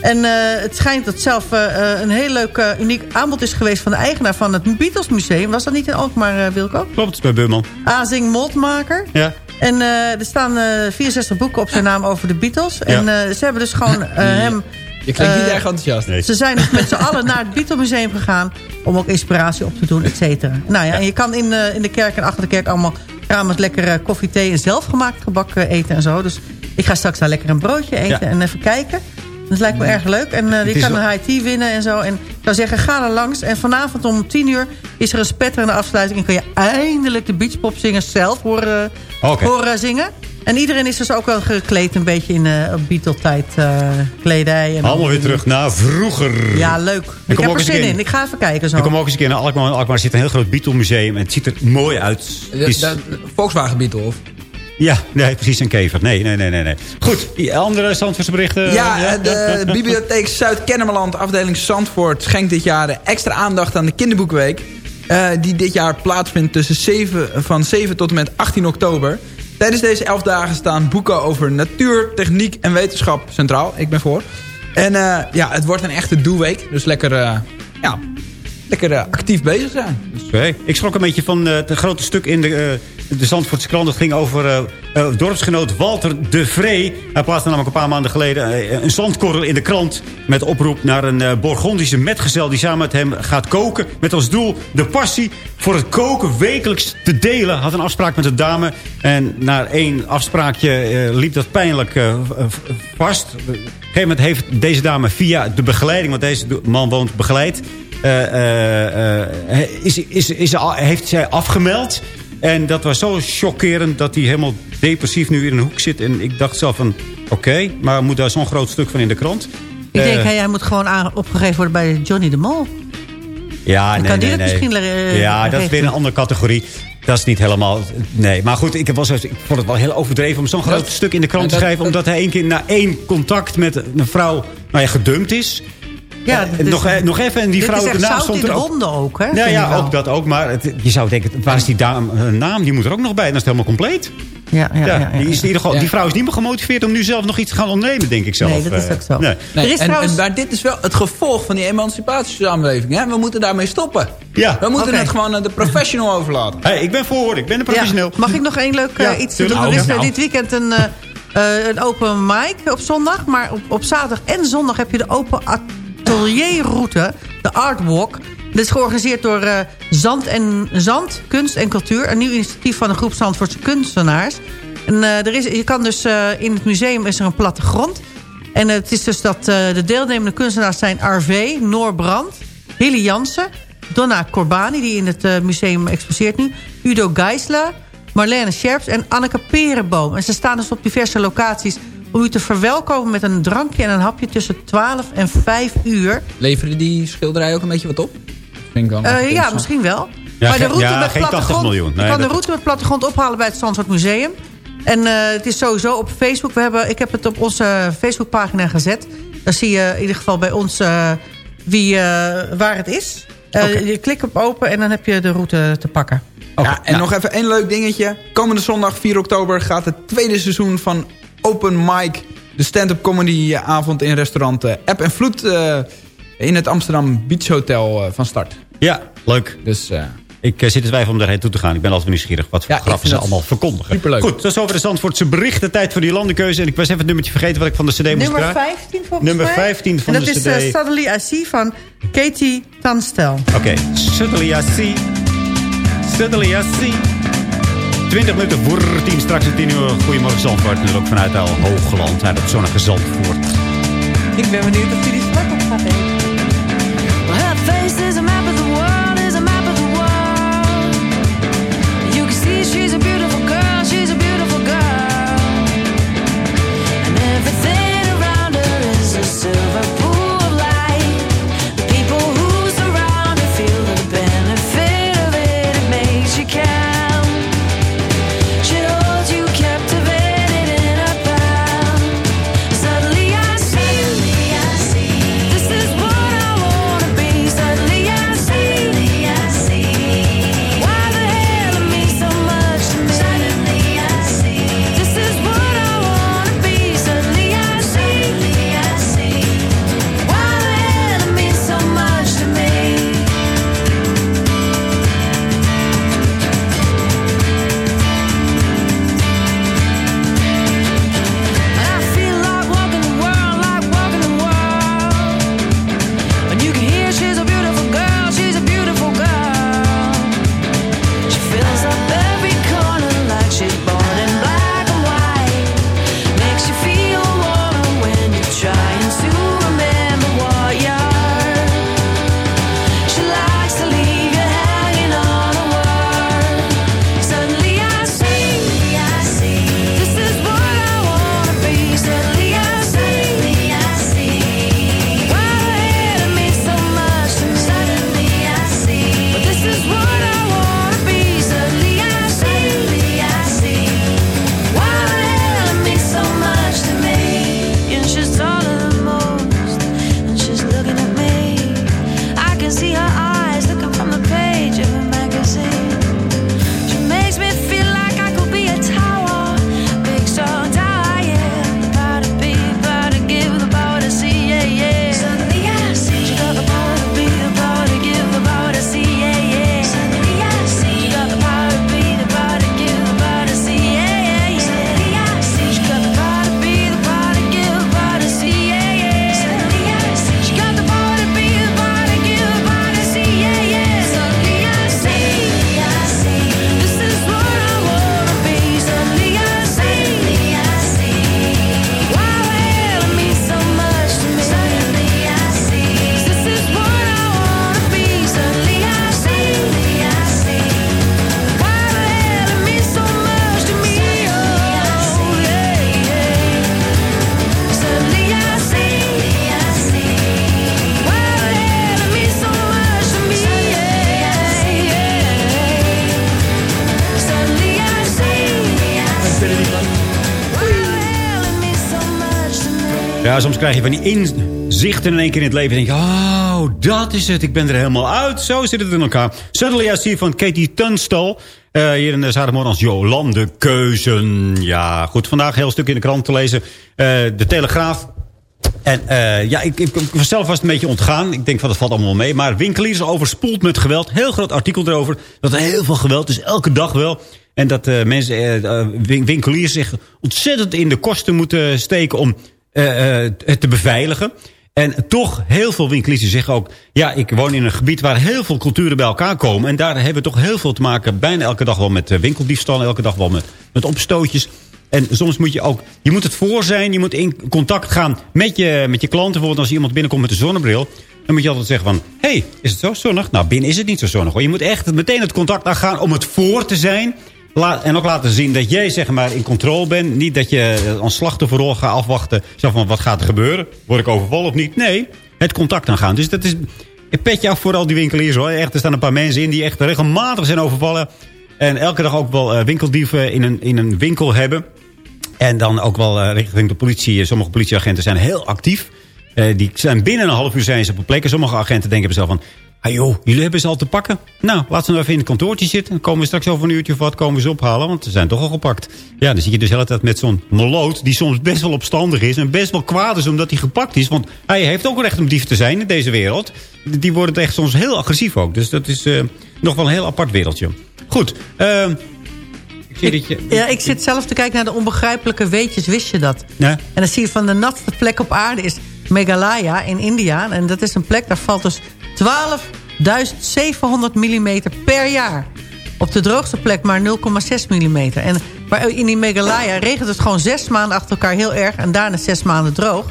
En eh, het schijnt dat zelf eh, een heel leuk, eh, uniek aanbod is geweest... van de eigenaar van het Beatles Museum. Was dat niet in Alkmaar, uh, Wilco? Klopt, bij Beurman. Azing Moltmaker. Ja. En eh, er staan eh 64 boeken op zijn naam over de Beatles. En eh, ze hebben dus gewoon eh, hem... Je klinkt niet eh, erg enthousiast. Ze zijn dus met z'n allen naar het Beatle Museum gegaan... om ook inspiratie op te doen, et cetera. Nou ja, en je kan in, eh, in de kerk en achter de kerk allemaal... Met lekker eh, koffie, thee en zelfgemaakt gebak eh, eten en zo. Dus ik ga straks daar lekker een broodje eten Ja. en even kijken. Dat lijkt me erg leuk. En eh, is kan high tea winnen en zo. En ik zou zeggen, ga er langs. En vanavond om 10 uur is er een spetterende afsluiting. En kun je eindelijk de beachpopzingers zelf horen, horen zingen. En iedereen is dus ook wel gekleed een beetje in eh Beatle-tijd eh, kledij. En Allemaal weer terug naar vroeger. Ja, leuk. Ik heb ook er zin in. Ik ga even kijken zo. Ik kom ook eens een keer naar Alkmaar. In Alkmaar zit een heel groot Beatle museum. En het ziet er mooi uit. De, is- de Volkswagen Beetle, of? Ja, nee, precies een kever. Nee, nee, nee, nee. nee. Goed, die andere Zandvoortse berichten? Ja, eh, de Bibliotheek Zuid-Kennemerland, afdeling Zandvoort... schenkt dit jaar extra aandacht aan de kinderboekweek... eh, die dit jaar plaatsvindt tussen 7, van 7 tot en met 18 oktober. Tijdens deze 11 dagen staan boeken over natuur, techniek en wetenschap centraal. Ik ben voor. En eh, ja, het wordt een echte doelweek. Dus lekker, eh, ja, lekker eh, actief bezig zijn. Oké. Ik schrok een beetje van eh, het grote stuk in de, eh, de Zandvoortse krant. Ging over eh, eh, dorpsgenoot Walter de Vree. Hij plaatste namelijk een paar maanden geleden eh, een zandkorrel in de krant. Met oproep naar een Borgondische metgezel die samen met hem gaat koken. Met als doel de passie voor het koken wekelijks te delen. Had een afspraak met de dame. En na één afspraakje liep dat pijnlijk vast. Op een gegeven moment heeft deze dame via de begeleiding... want deze man woont begeleid... is, is, is, heeft zij afgemeld. En dat was zo chockerend dat hij helemaal depressief nu in een hoek zit. En ik dacht zelf van, oké, maar moet daar zo'n groot stuk van in de krant? Ik denk, Eh, hij moet gewoon aan- opgegeven worden bij Johnny de Mol. Ja, Dan nee, kan die nee, dat nee. misschien, eh, ja, dat is weer een andere categorie. Dat is niet helemaal... Nee, maar goed, ik, heb wel zo, ik vond het wel heel overdreven... om zo'n groot stuk in de krant te schrijven... omdat hij één keer na één contact met een vrouw nou ja, gedumpt is. Ja, En is- nog, eh, nog even, en die vrouw is echt daarna zout stond in de er ook... wonden ook, hè? Ja, ja ook dat ook. Maar het, je zou denken, waar is die dame, naam? Die moet er ook nog bij. Dan is het helemaal compleet. Ja, ja, Ja, ja, ja, die, is in ieder geval, Ja. die vrouw is niet meer gemotiveerd om nu zelf nog iets te gaan ondernemen, denk ik zelf. Nee, dat is Eh, ook zo. nee. Nee, Er is en, trouwens- en, maar dit is wel het gevolg van die emancipatiesamenleving. Hè? We moeten daarmee stoppen. Ja. We moeten het gewoon aan de professional overlaten. Hey, ik ben voor, ik ben een Ja. professioneel. Mag ik nog één leuk eh, iets doen? Er is Nou, eh, dit weekend een, eh, eh, een open mic op zondag. Maar op, op zaterdag en zondag heb je de open atelierroute. De Art Walk. Dit is georganiseerd door eh, Zand, en, Zand, Kunst en Cultuur. Een nieuw initiatief van een groep Zandvoortse kunstenaars. En, eh, er is, je kan dus eh, in het museum is er een plattegrond. En het is dus dat de deelnemende kunstenaars zijn RV, Noor Brand, Hilly Jansen... Donna Corbani, die in het museum exposeert nu... Udo Geisler, Marlene Scherps en Anneke Perenboom. En ze staan dus op diverse locaties om u te verwelkomen met een drankje en een hapje tussen 12 en 5 uur. Leveren die schilderijen ook een beetje wat op? Vind ik wel nog Eh, ja, misschien wel. Ja, maar de route ja, met geen 80 plattegrond, miljoen. Nee, je kan de route met plattegrond ophalen bij het Zandvoort Museum. En eh, het is sowieso op Facebook. We hebben, ik heb het op onze Facebookpagina gezet. Daar zie je in ieder geval bij ons eh, wie, eh, waar het is. Eh, Je klikt op open en dan heb je de route te pakken. Ja, en nog even één leuk dingetje. Komende zondag 4 oktober gaat het tweede seizoen van Open Mic... de stand-up comedy avond in restaurant eh, App en Vloed... eh, in het Amsterdam Beach Hotel eh, van start. Ja, leuk. Dus eh, Ik zit te twijfelen om daarheen toe te gaan. Ik ben altijd nieuwsgierig wat voor Ja, grappen ze dat allemaal verkondigen. superleuk. Goed, dat is over de Zandvoortse berichten. Tijd voor die landenkeuze. En ik was even het nummertje vergeten wat ik van de cd moest Nummer draaien. 15 volgens Nummer mij. 15 van en dat de is cd. eh, Suddenly I See van Katie Tanstel. Oké, Suddenly I See. Suddenly I See. 20 minuten voor 10, straks het 10 uur. Goedemorgen Zandvoort. En ook vanuit al Hoogland, uit het zonnige Zandvoort. Ik ben benieuwd of hij die strak op gaat geven. Ja, soms krijg je van die inzichten in één keer in het leven. En denk je, oh, dat is het. Ik ben er helemaal uit. Zo zit het in elkaar. Suddenly I See van Katie Tunstall. Eh, hier in de zaterdagmorgen als Jolande Keuzen. Ja, goed. Vandaag heel stuk in de krant te lezen. Eh, de Telegraaf. En eh, ja, ik, ik, was zelf vast een beetje ontgaan. Ik denk van, dat valt allemaal mee. Maar winkeliers overspoeld met geweld. Heel groot artikel erover. Dat er heel veel geweld is. Elke dag wel. En dat mensen, win- winkeliers zich ontzettend in de kosten moeten steken om te beveiligen. En toch, heel veel winkeliers zeggen ook... ja, ik woon in een gebied waar heel veel culturen bij elkaar komen. En daar hebben we toch heel veel te maken... bijna elke dag wel met eh, winkeldiefstal... elke dag wel met, met opstootjes. En soms moet je ook... je moet het voor zijn, je moet in contact gaan met je, met je klanten. Bijvoorbeeld als iemand binnenkomt met een zonnebril... dan moet je altijd zeggen van... hé, hey, is het zo zonnig? Nou, binnen is het niet zo zonnig. Hoor. Je moet echt meteen het contact aangaan om het voor te zijn... En ook laten zien dat jij zeg maar in controle bent. Niet dat je een slachtofferrol gaat afwachten. Zo van, wat gaat er gebeuren? Word ik overvallen of niet? Nee, het contact aangaan. Dus dat is een petje af voor al die winkeliers hoor. Echt, er staan een paar mensen in die echt regelmatig zijn overvallen. En elke dag ook wel eh, winkeldieven in een, in een winkel hebben. En dan ook wel eh, richting de politie. Sommige politieagenten zijn heel actief. Eh, die zijn binnen een half uur zijn ze op plekken. Sommige agenten denken zichzelf van... Ah joh, jullie hebben ze al te pakken. Nou, laten ze nou even in het kantoortje zitten. Dan komen we straks over een uurtje of wat komen we ze ophalen. Want ze zijn toch al gepakt. Ja, dan zit je dus de hele tijd met zo'n moloot... die soms best wel opstandig is en best wel kwaad is omdat hij gepakt is. Want hij heeft ook recht om dief te zijn in deze wereld. Die worden echt soms heel agressief ook. Dus dat is eh, nog wel een heel apart wereldje. Goed, ehm, ik zie dat je... Ja, ik zit zelf te kijken naar de onbegrijpelijke weetjes. Wist je dat? En dan zie je van de natste plek op aarde is Meghalaya in India. En dat is een plek, daar valt dus 12.700 mm per jaar. Op de droogste plek maar 0,6 mm. En maar in die Meghalaya regent het gewoon zes maanden achter elkaar heel erg. En daarna zes maanden droog.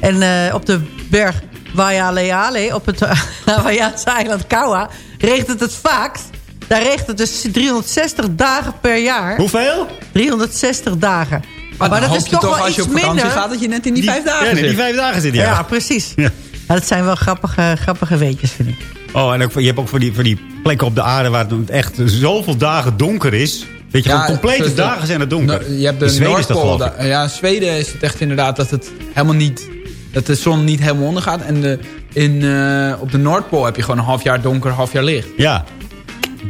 En eh, op de berg Waialeale, op het Hawaiiaanse eiland Kaua, regent het het vaakst. Daar regent het dus 360 dagen per jaar. Hoeveel? 360 dagen. Maar, hoop is toch toch wel als je iets op vakantie minder. gaat... dat je net in die, Die- vijf dagen ja, nee, zit. die vijf dagen zit Ja, ja. precies. Ja. Ja, dat zijn wel grappige, grappige weetjes, vind ik. Oh, en ook, je hebt ook voor die, voor die plekken op de aarde waar het echt zoveel dagen donker is. Weet je, Ja, complete dagen zijn het donker. No- je hebt de Noordpool. Ja, in Zweden is het echt inderdaad dat het helemaal niet... Dat de zon niet helemaal ondergaat. En de, in, eh, op de Noordpool heb je gewoon een half jaar donker, half jaar licht. Ja.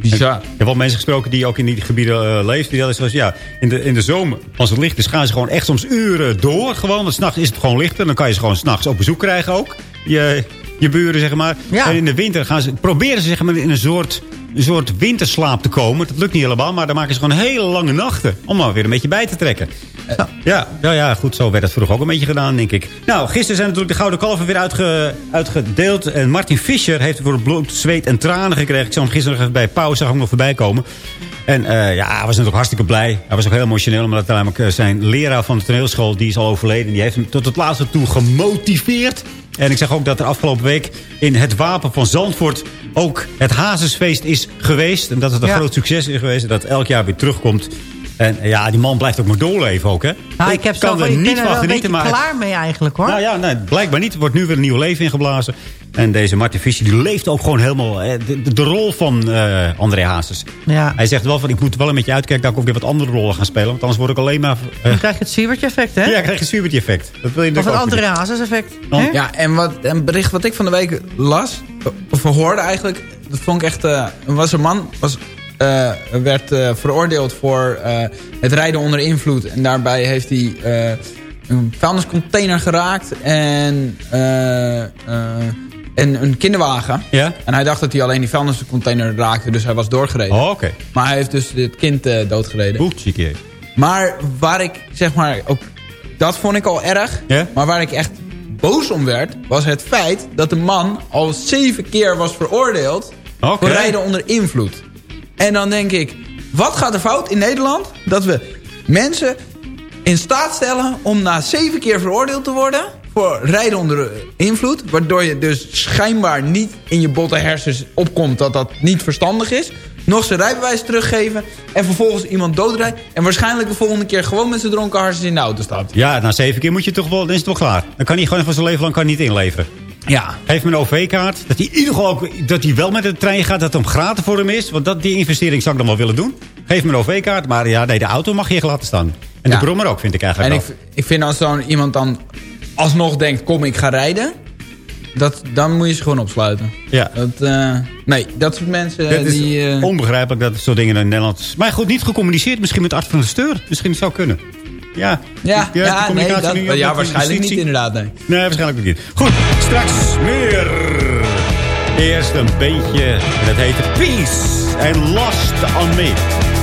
Bizar. Ik heb wel mensen gesproken die ook in die gebieden eh, leven. Die hadden zoals, ja, in de, in de zomer, als het licht is, gaan ze gewoon echt soms uren door. Gewoon, want s'nachts is het gewoon lichter. Dan kan je ze gewoon s'nachts op bezoek krijgen ook. Je, je buren, zeg maar. Ja. En in de winter gaan ze, proberen ze zeg maar, in een soort, een soort winterslaap te komen. Dat lukt niet helemaal, maar dan maken ze gewoon hele lange nachten. Om maar weer een beetje bij te trekken. Ja, ja, ja, goed, zo werd het vroeger ook een beetje gedaan, denk ik. Nou, gisteren zijn natuurlijk de Gouden Kalven weer uitge, uitgedeeld. En Martin Fischer heeft voor bloed, zweet en tranen gekregen. Ik zag hem gisteren nog even bij pauze, zag hem nog voorbij komen. En eh, ja, hij was natuurlijk hartstikke blij. Hij was ook heel emotioneel, omdat namelijk eh, zijn leraar van de toneelschool... die is al overleden, die heeft hem tot het laatste toe gemotiveerd. En ik zag ook dat er afgelopen week in het Wapen van Zandvoort... ook het Hazesfeest is geweest. En dat het een Ja. groot succes is geweest. En dat het elk jaar weer terugkomt. En ja, die man blijft ook maar doorleven ook, hè? Nou, ik, heb kan er ik niet ben er van wel een genieten, beetje maar... klaar mee eigenlijk, hoor. Nou ja, nee, blijkbaar niet. Er wordt nu weer een nieuw leven ingeblazen. En deze Martin Fischer die leeft ook gewoon helemaal... De, de, de rol van eh André Hazes. Ja. Hij zegt wel van, ik moet wel een beetje uitkijken... dat ik ook weer wat andere rollen ga spelen. Want anders word ik alleen maar... eh, Dan krijg je het zwiebertje effect, hè? ja, krijg je een Swiebertje effect. Dat wil je of het André Hazes effect. Ja, en wat, een bericht wat ik van de week las, of hoorde eigenlijk, dat vond ik echt, eh, was een man, was, eh, werd eh, veroordeeld voor eh, het rijden onder invloed. En daarbij heeft hij een vuilniscontainer geraakt en, en een kinderwagen. Ja? En hij dacht dat hij alleen die vuilniscontainer raakte, dus hij was doorgereden. Oh, oké. Maar hij heeft dus het kind doodgereden. Maar waar ik, zeg maar, ook, dat vond ik al erg. Ja? Maar waar ik echt boos om werd, was het feit dat de man al zeven keer was veroordeeld voor rijden onder invloed. En dan denk ik, wat gaat er fout in Nederland? Dat we mensen in staat stellen om na zeven keer veroordeeld te worden voor rijden onder invloed. Waardoor je dus schijnbaar niet in je botte hersens opkomt dat dat niet verstandig is. Nog zijn rijbewijs teruggeven en vervolgens iemand doodrijden. En waarschijnlijk de volgende keer gewoon met zijn dronken hartjes in de auto staat. Ja, na zeven keer moet je toch wel... Dan is het wel klaar. Dan kan hij gewoon van zijn leven lang kan niet inleveren. Ja. Geef me een OV-kaart. Dat hij in ieder geval ook dat hij wel met de trein gaat. Dat het hem gratis voor hem is. Want dat, die investering zou ik dan wel willen doen. Geef me een OV-kaart. Maar ja, nee, de auto mag je echt laten staan. En Ja. de brommer ook, vind ik En eigenlijk ik, wel. ik vind als zo'n iemand dan alsnog denkt, kom ik ga rijden. Dat, dan moet je ze gewoon opsluiten. Ja. Dat, eh, nee, dat soort mensen Het is die... eh, onbegrijpelijk dat soort dingen in Nederland... Maar goed, niet gecommuniceerd. Misschien met arts van de steur. Misschien zou kunnen. Ja, ja, ja, nee, communicatie dat, nu ook ja waarschijnlijk niet inderdaad. Nee. Nee, waarschijnlijk niet. Goed, straks meer. Eerst een beetje, en dat heet Peace and Lost on Me.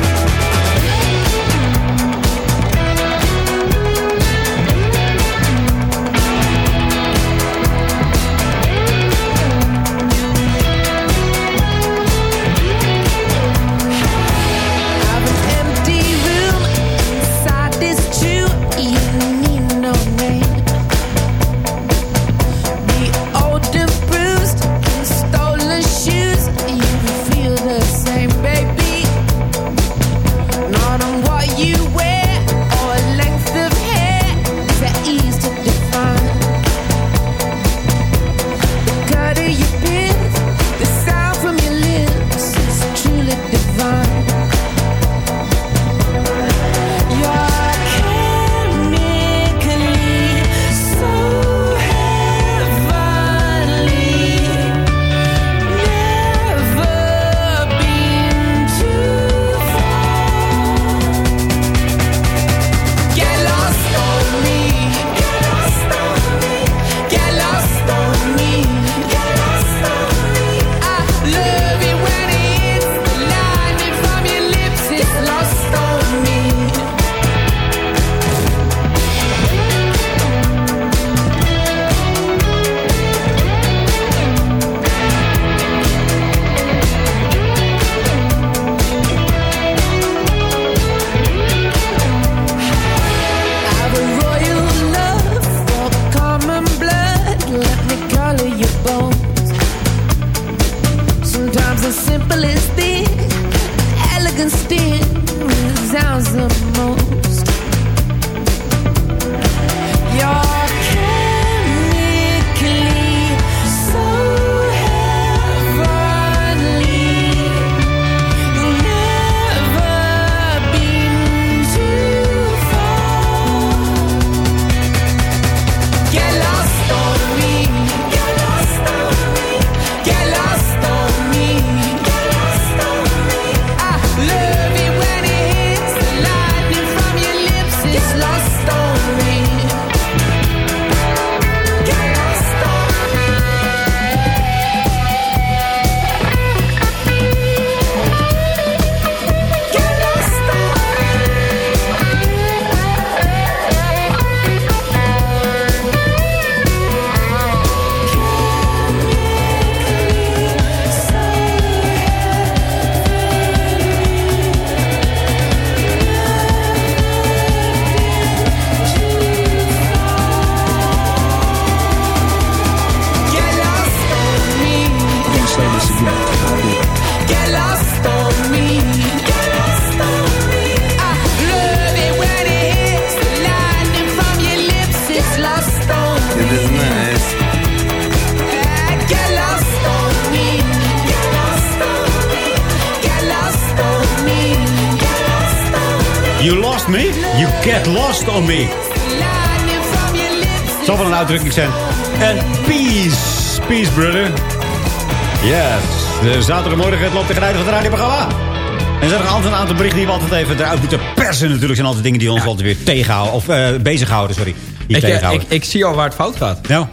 Zaterdagmorgen het loopt tegen van het radioprogramma. En er zijn nog altijd een aantal berichten die we altijd even eruit moeten persen. Natuurlijk zijn altijd dingen die ons altijd weer tegenhouden. Of eh bezighouden, sorry. Ik, eh, ik, ik zie al waar het fout gaat. Nou,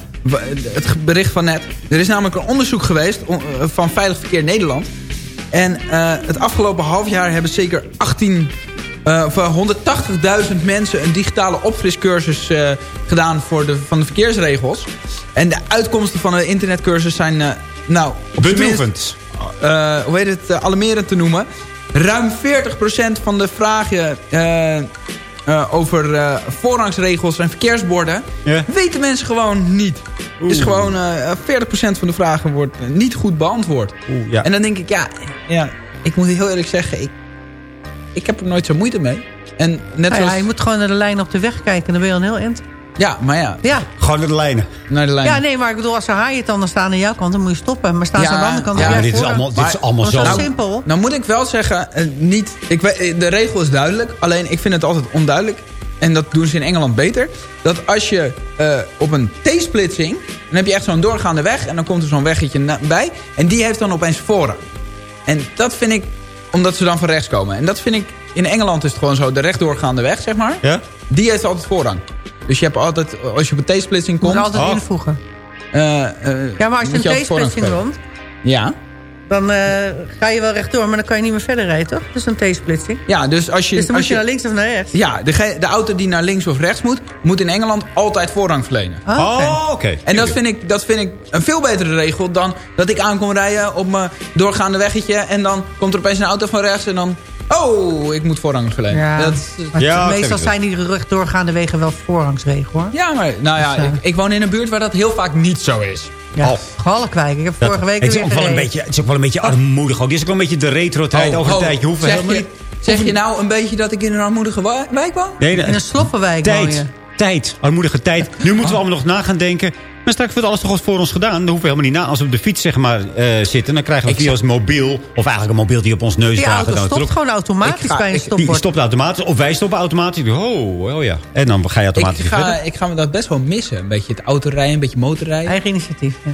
Het bericht van net. Er is namelijk een onderzoek geweest eh, van Veilig Verkeer Nederland. En het afgelopen half jaar hebben zeker 18, eh, of, eh, 180.000 mensen een digitale opfriscursus gedaan voor de, van de verkeersregels. En de uitkomsten van de internetcursus zijn, eh, nou, op zijn minst, bedroevend. Eh, hoe heet het, eh, alarmerend te noemen. Ruim 40% van de vragen eh, eh, over eh, voorrangsregels en verkeersborden... Ja. weten mensen gewoon niet. Dus gewoon eh 40% van de vragen wordt niet goed beantwoord. Oeh, ja. En dan denk ik, ja, ja, ik moet heel eerlijk zeggen... ik, ik heb er nooit zo moeite mee. En net Nou zoals... ja, je moet gewoon naar de lijn op de weg kijken. Dan ben je al een heel eind. Ja, maar ja, Ja. Gewoon naar de lijnen. naar de lijn. ja, nee, maar ik bedoel, als ze haaien dan staan aan jouw kant, dan moet je stoppen. Maar staan ze Ja, aan de andere kant, ja, dan maar ben dit is allemaal, dit is allemaal zo... zo simpel. Nou moet ik wel zeggen, eh, niet, ik, de regel is duidelijk. Alleen ik vind het altijd onduidelijk. En dat doen ze in Engeland beter. Dat als je eh, op een T-splitsing... dan heb je echt zo'n doorgaande weg. En dan komt er zo'n weggetje na- bij. En die heeft dan opeens voorrang. En dat vind ik, omdat ze dan van rechts komen. En dat vind ik, in Engeland is het gewoon zo. De rechtdoorgaande weg, zeg maar. Ja? Die heeft altijd voorrang. Dus je hebt altijd, als je op een T-splitsing Moet komt... je altijd Oh. invoegen. eh, eh, Ja, maar als je moet een T-splitsing rond, Ja. dan eh, ga je wel rechtdoor, maar dan kan je niet meer verder rijden, toch? Dat is een T-splitsing. Ja, dus als je... Dus dan als moet je je naar links of naar rechts. Ja, de, de auto die naar links of rechts moet... moet in Engeland altijd voorrang verlenen. Ah, oké. Oh, oké. En dat vind, ik, dat vind ik een veel betere regel dan dat ik aan kon rijden op mijn doorgaande weggetje... en dan komt er opeens een auto van rechts en dan... Oh, ik moet voorrang verlenen. Ja. Dat is- Maar Ja, meestal ik zijn die rechtdoorgaande wegen wel voorrangsregel, hoor. ja, maar nou ja, Dus, eh, ik, ik woon in een buurt waar dat heel vaak niet zo is. Ja, Oh. Ik heb vorige week het, is weer ook wel een beetje, het is ook wel een beetje armoedig. Ook. Dit is ook wel een beetje de retro-tijd Oh, over een oh, tijdje. Hoeven zeg helemaal je, niet... zeg je nou een beetje dat ik in een armoedige wijk woon? Nee, In een sloppenwijk woon je. Tijd. Armoedige tijd. Nu moeten we allemaal nog na gaan denken. Maar straks wordt alles toch al voor ons gedaan. Dan hoeven we helemaal niet na. Als we op de fiets zeg maar, eh, zitten, dan krijgen we via ons mobiel... of eigenlijk een mobiel die op ons neus Die dragen. auto stopt gewoon automatisch Ik ga- bij een ik- Die stopbord. stopt automatisch. Of wij stoppen automatisch. Oh, oh ja. En dan ga je Ik automatisch ga, verder. ik ga me dat best wel missen. Een beetje het autorijden, een beetje motorrijden. Eigen initiatief, ja.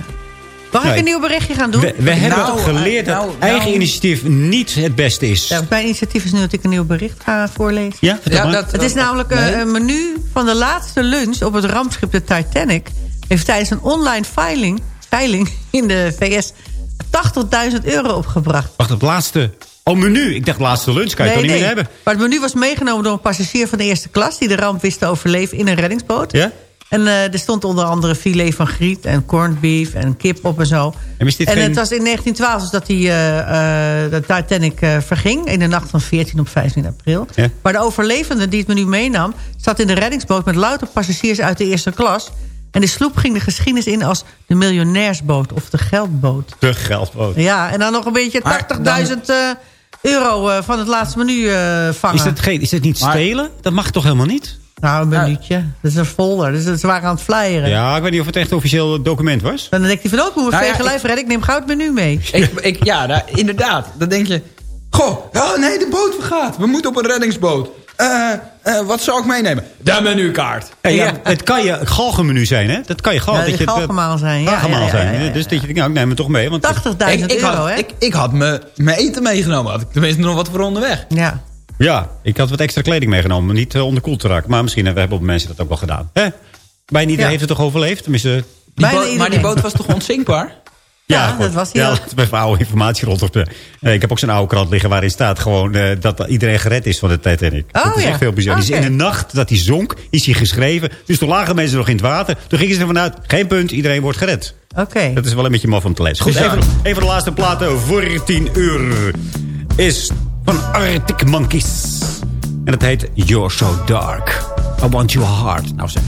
Mag Nee. ik een nieuw berichtje gaan doen? We, we hebben Nou, geleerd nou, dat nou. eigen initiatief niet het beste is. Ja, mijn initiatief is nu dat ik een nieuw bericht ga voorlezen. Ja, vertel Ja, dat- Het is namelijk eh, Nee. een menu van de laatste lunch op het rampschip de Titanic... heeft tijdens een online veiling, veiling in de VS 80.000 euro opgebracht. Wacht, het laatste... Oh, menu. Ik dacht laatste lunch. Kan je toch niet meer hebben? Maar het menu was meegenomen door een passagier van de eerste klas... die de ramp wist te overleven in een reddingsboot. Ja? En eh, er stond onder andere filet van griet en corned beef en kip op en zo. En en geen- het was in 1912 dus dat die, eh, eh, de Titanic verging. In de nacht van 14 op 15 april. Ja. Maar de overlevende die het menu meenam... zat in de reddingsboot met louter passagiers uit de eerste klas. En de sloep ging de geschiedenis in als de miljonairsboot of de geldboot. De geldboot. Ja, en dan nog een beetje Maar 80.000 eh, euro eh, van het laatste menu eh, vangen. Is dat, geen, is dat niet Maar- stelen? Dat mag toch helemaal niet? Nou, een minuutje. Dat is een folder. Dus ze waren aan het flyeren. Ja, ik weet niet of het echt een officieel document was. Dan denkt hij van, ook hoe we Nou ja, vegen lijf redden. Ik neem gauw het menu mee. Ik, ik, ja, daar- inderdaad. Dan denk je... Goh, oh nee, de boot vergaat. We moeten op een reddingsboot. Eh, eh, wat zou ik meenemen? De menukaart. Ja, ja, Ja. Het kan je galgenmenu zijn, hè? Dat kan je gewoon. Ja, dat je het, eh, galgenmaal zijn. Ja, galgenmaal ja, ja, zijn. ja, ja, ja. Dus dat je denkt, nou, ik neem het toch mee. Want 80.000 Ik, ik, euro, had, hè? ik, ik had me- mijn eten meegenomen. Had ik tenminste nog wat voor onderweg. Ja. ja, ik had wat extra kleding meegenomen. om Niet uh, onderkoeld te raken. Maar misschien hebben hebben mensen dat ook wel gedaan. Hè? Bijna iedereen Ja. heeft het toch overleefd? Tenminste, Die Bijna boot- maar die boot was toch onzinkbaar? Ja, gewoon. dat was hij Ja, dat wel oude informatie rond. ik heb ook zo'n oude krant liggen waarin staat gewoon eh, dat iedereen gered is van de Titanic. Oh, dat is ja. echt veel bizar. Is Oké. in de nacht dat hij zonk, is hij geschreven. Dus toen lagen mensen nog in het water. Toen gingen ze ervan uit, geen punt, iedereen wordt gered. Oké. Dat is wel een beetje maf om te lezen. Goed, even, even de laatste platen voor 10 uur. Is van Arctic Monkeys. En het heet You're So Dark. I Want Your Heart. Nou zeg.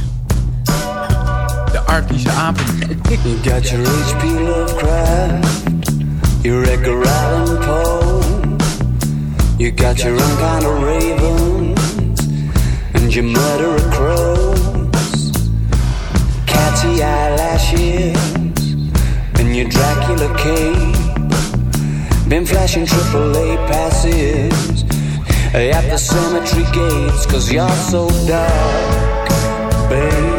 De Arctische apen. You got your H.P. Lovecraft, your Edgar Allan Poe. You got your own kind of ravens, and your murderer crows. Catty eyelashes, and your Dracula cape. Been flashing triple A passes at the cemetery gates, cause you're so dark, babe.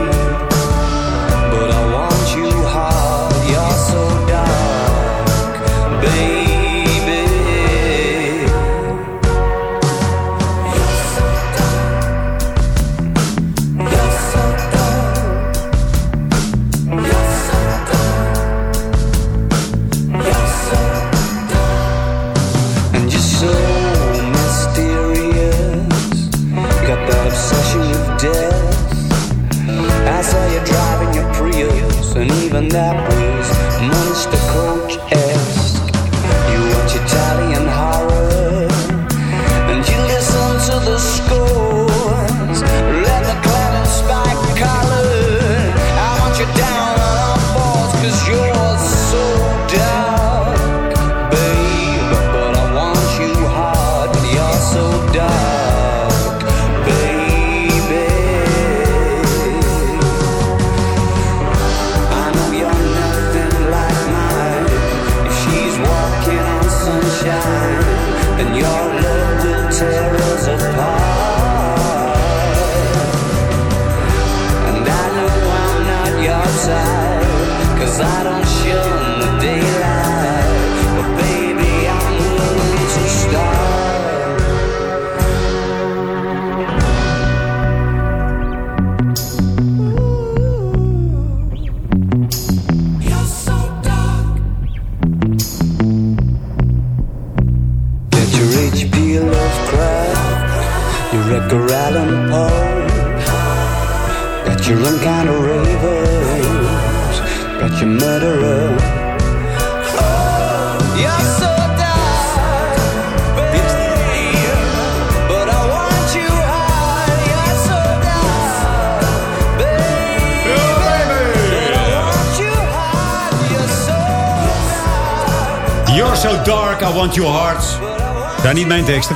Daar niet mijn teksten.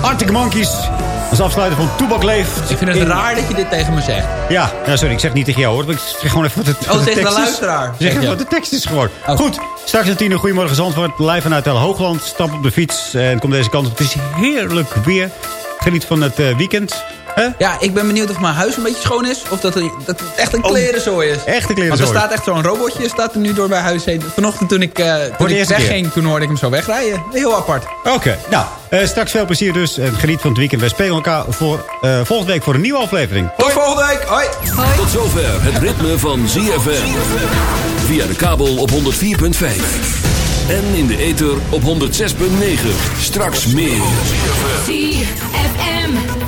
Arctic Monkeys. Als afsluiter van Toebak Leeft. Ik vind het in- raar dat je dit tegen me zegt. Ja, ja, sorry, ik zeg niet tegen jou hoor. Ik zeg gewoon even wat het, Oh, wat de tegen de tekst is. luisteraar, Ik Zeg zeg even wat de tekst is gewoon. Oh. Goed, straks een tien uur Goedemorgen Zandvoort. Live vanuit El Hoogland. Stap op de fiets en kom deze kant op. Het is heerlijk weer. Geniet van het eh, weekend. Ja, ik ben benieuwd of mijn huis een beetje schoon is. Of dat, er, dat het echt een Oh, klerenzooi is. echt een klerenzooi. Want er staat echt zo'n robotje staat er nu door bij huis heen. Vanochtend toen ik, eh, toen de ik eerste keer? wegging, toen hoorde ik hem zo wegrijden. Heel apart. Oké, nou, eh, straks veel plezier dus. En geniet van het weekend. Wij spelen elkaar voor, eh, volgende week voor een nieuwe aflevering. Tot volgende week. Hoi. Tot zover het ritme van ZFM. Via de kabel op 104.5. En in de ether op 106.9. Straks meer. ZFM.